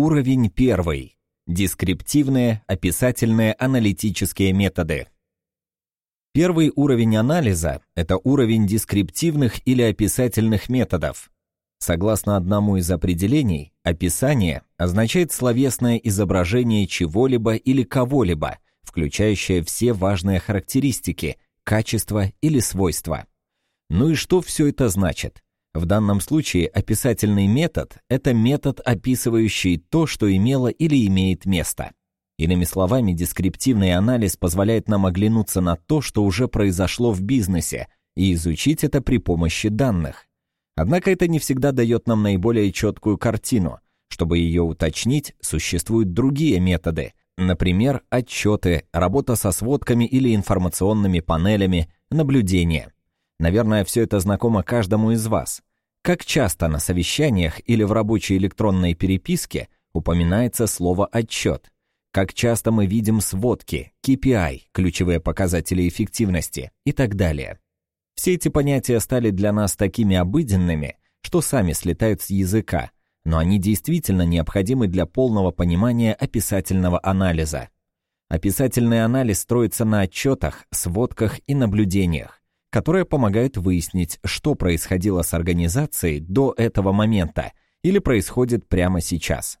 Уровень первый. Дескриптивные, описательные, аналитические методы. Первый уровень анализа – это уровень дескриптивных или описательных методов. Согласно одному из определений, описание означает словесное изображение чего-либо или кого-либо, включающее все важные характеристики, качества или свойства. Ну и что все это значит? В данном случае описательный метод – это метод, описывающий то, что имело или имеет место. Иными словами, дескриптивный анализ позволяет нам оглянуться на то, что уже произошло в бизнесе, и изучить это при помощи данных. Однако это не всегда дает нам наиболее четкую картину. Чтобы ее уточнить, существуют другие методы, например, отчеты, работа со сводками или информационными панелями, наблюдение – Наверное, все это знакомо каждому из вас. Как часто на совещаниях или в рабочей электронной переписке упоминается слово «отчет»? Как часто мы видим сводки, KPI, ключевые показатели эффективности и так далее? Все эти понятия стали для нас такими обыденными, что сами слетают с языка, но они действительно необходимы для полного понимания описательного анализа. Описательный анализ строится на отчетах, сводках и наблюдениях которые помогают выяснить, что происходило с организацией до этого момента или происходит прямо сейчас.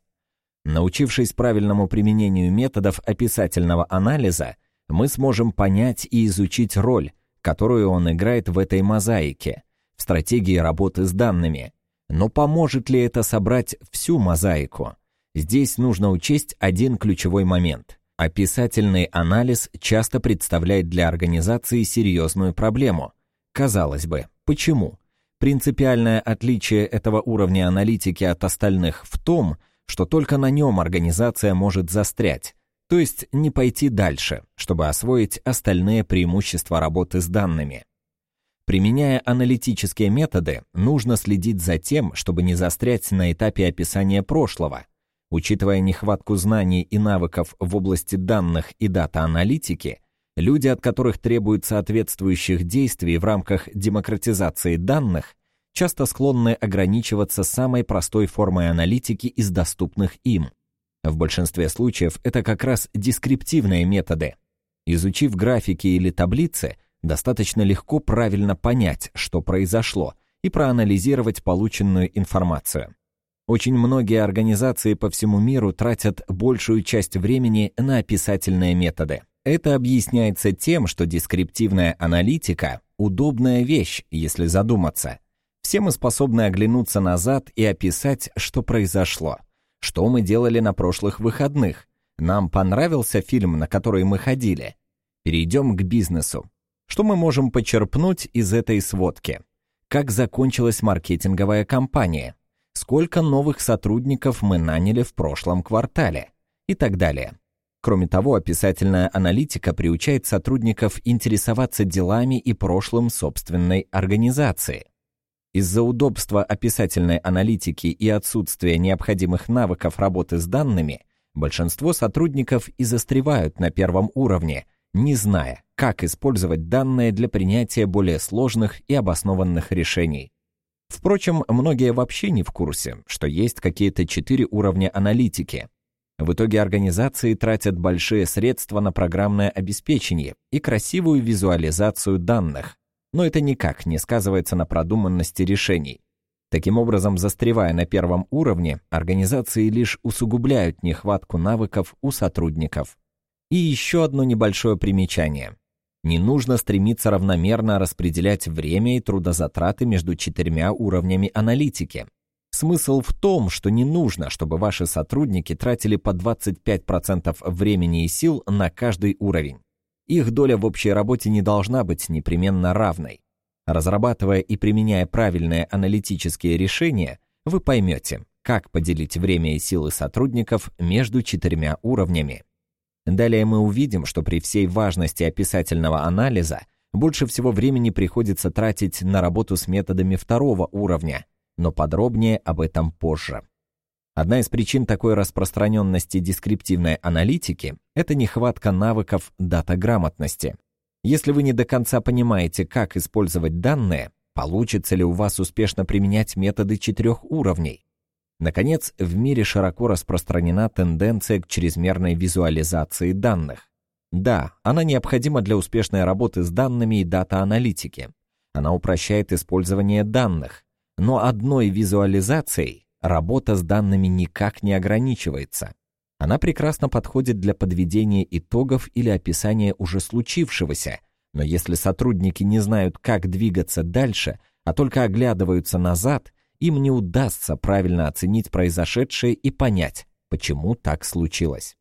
Научившись правильному применению методов описательного анализа, мы сможем понять и изучить роль, которую он играет в этой мозаике, в стратегии работы с данными. Но поможет ли это собрать всю мозаику? Здесь нужно учесть один ключевой момент. Описательный анализ часто представляет для организации серьезную проблему. Казалось бы, почему? Принципиальное отличие этого уровня аналитики от остальных в том, что только на нем организация может застрять, то есть не пойти дальше, чтобы освоить остальные преимущества работы с данными. Применяя аналитические методы, нужно следить за тем, чтобы не застрять на этапе описания прошлого – Учитывая нехватку знаний и навыков в области данных и дата-аналитики, люди, от которых требуют соответствующих действий в рамках демократизации данных, часто склонны ограничиваться самой простой формой аналитики из доступных им. В большинстве случаев это как раз дескриптивные методы. Изучив графики или таблицы, достаточно легко правильно понять, что произошло, и проанализировать полученную информацию. Очень многие организации по всему миру тратят большую часть времени на описательные методы. Это объясняется тем, что дескриптивная аналитика – удобная вещь, если задуматься. Все мы способны оглянуться назад и описать, что произошло. Что мы делали на прошлых выходных? Нам понравился фильм, на который мы ходили? Перейдем к бизнесу. Что мы можем почерпнуть из этой сводки? Как закончилась маркетинговая кампания? Сколько новых сотрудников мы наняли в прошлом квартале и так далее. Кроме того, описательная аналитика приучает сотрудников интересоваться делами и прошлым собственной организации. Из-за удобства описательной аналитики и отсутствия необходимых навыков работы с данными, большинство сотрудников и застревают на первом уровне, не зная, как использовать данные для принятия более сложных и обоснованных решений. Впрочем, многие вообще не в курсе, что есть какие-то четыре уровня аналитики. В итоге организации тратят большие средства на программное обеспечение и красивую визуализацию данных, но это никак не сказывается на продуманности решений. Таким образом, застревая на первом уровне, организации лишь усугубляют нехватку навыков у сотрудников. И еще одно небольшое примечание. Не нужно стремиться равномерно распределять время и трудозатраты между четырьмя уровнями аналитики. Смысл в том, что не нужно, чтобы ваши сотрудники тратили по 25% времени и сил на каждый уровень. Их доля в общей работе не должна быть непременно равной. Разрабатывая и применяя правильные аналитические решения, вы поймете, как поделить время и силы сотрудников между четырьмя уровнями. Далее мы увидим, что при всей важности описательного анализа больше всего времени приходится тратить на работу с методами второго уровня, но подробнее об этом позже. Одна из причин такой распространенности дескриптивной аналитики – это нехватка навыков датаграмотности. Если вы не до конца понимаете, как использовать данные, получится ли у вас успешно применять методы четырех уровней? Наконец, в мире широко распространена тенденция к чрезмерной визуализации данных. Да, она необходима для успешной работы с данными и дата-аналитики. Она упрощает использование данных, но одной визуализацией работа с данными никак не ограничивается. Она прекрасно подходит для подведения итогов или описания уже случившегося, но если сотрудники не знают, как двигаться дальше, а только оглядываются назад, им не удастся правильно оценить произошедшее и понять, почему так случилось.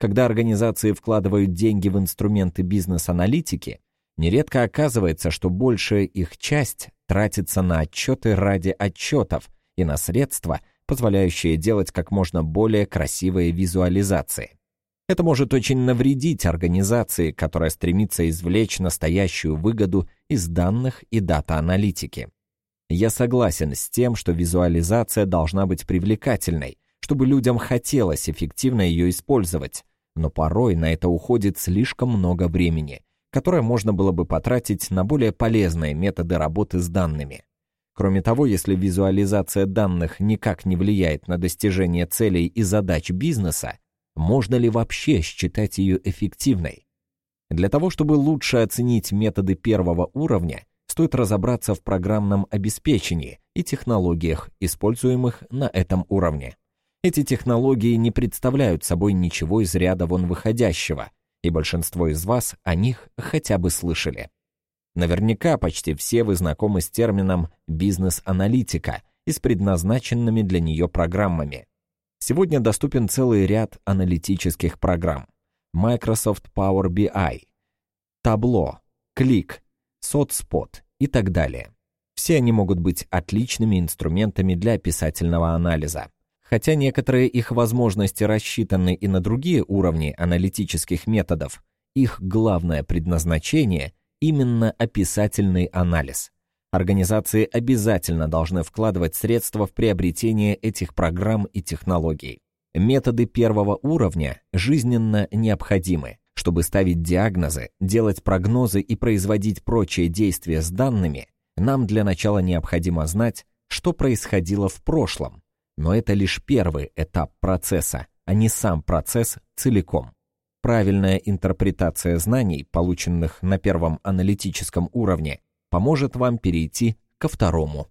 Когда организации вкладывают деньги в инструменты бизнес-аналитики, нередко оказывается, что большая их часть тратится на отчеты ради отчетов и на средства, позволяющие делать как можно более красивые визуализации. Это может очень навредить организации, которая стремится извлечь настоящую выгоду из данных и дата-аналитики. Я согласен с тем, что визуализация должна быть привлекательной, чтобы людям хотелось эффективно ее использовать, но порой на это уходит слишком много времени, которое можно было бы потратить на более полезные методы работы с данными. Кроме того, если визуализация данных никак не влияет на достижение целей и задач бизнеса, можно ли вообще считать ее эффективной? Для того, чтобы лучше оценить методы первого уровня, стоит разобраться в программном обеспечении и технологиях, используемых на этом уровне. Эти технологии не представляют собой ничего из ряда вон выходящего, и большинство из вас о них хотя бы слышали. Наверняка почти все вы знакомы с термином «бизнес-аналитика» и с предназначенными для нее программами. Сегодня доступен целый ряд аналитических программ. Microsoft Power BI, Tableau, Click, SotSpot и так далее. Все они могут быть отличными инструментами для описательного анализа. Хотя некоторые их возможности рассчитаны и на другие уровни аналитических методов, их главное предназначение – именно описательный анализ. Организации обязательно должны вкладывать средства в приобретение этих программ и технологий. Методы первого уровня жизненно необходимы, чтобы ставить диагнозы, делать прогнозы и производить прочие действия с данными, нам для начала необходимо знать, что происходило в прошлом. Но это лишь первый этап процесса, а не сам процесс целиком. Правильная интерпретация знаний, полученных на первом аналитическом уровне, поможет вам перейти ко второму.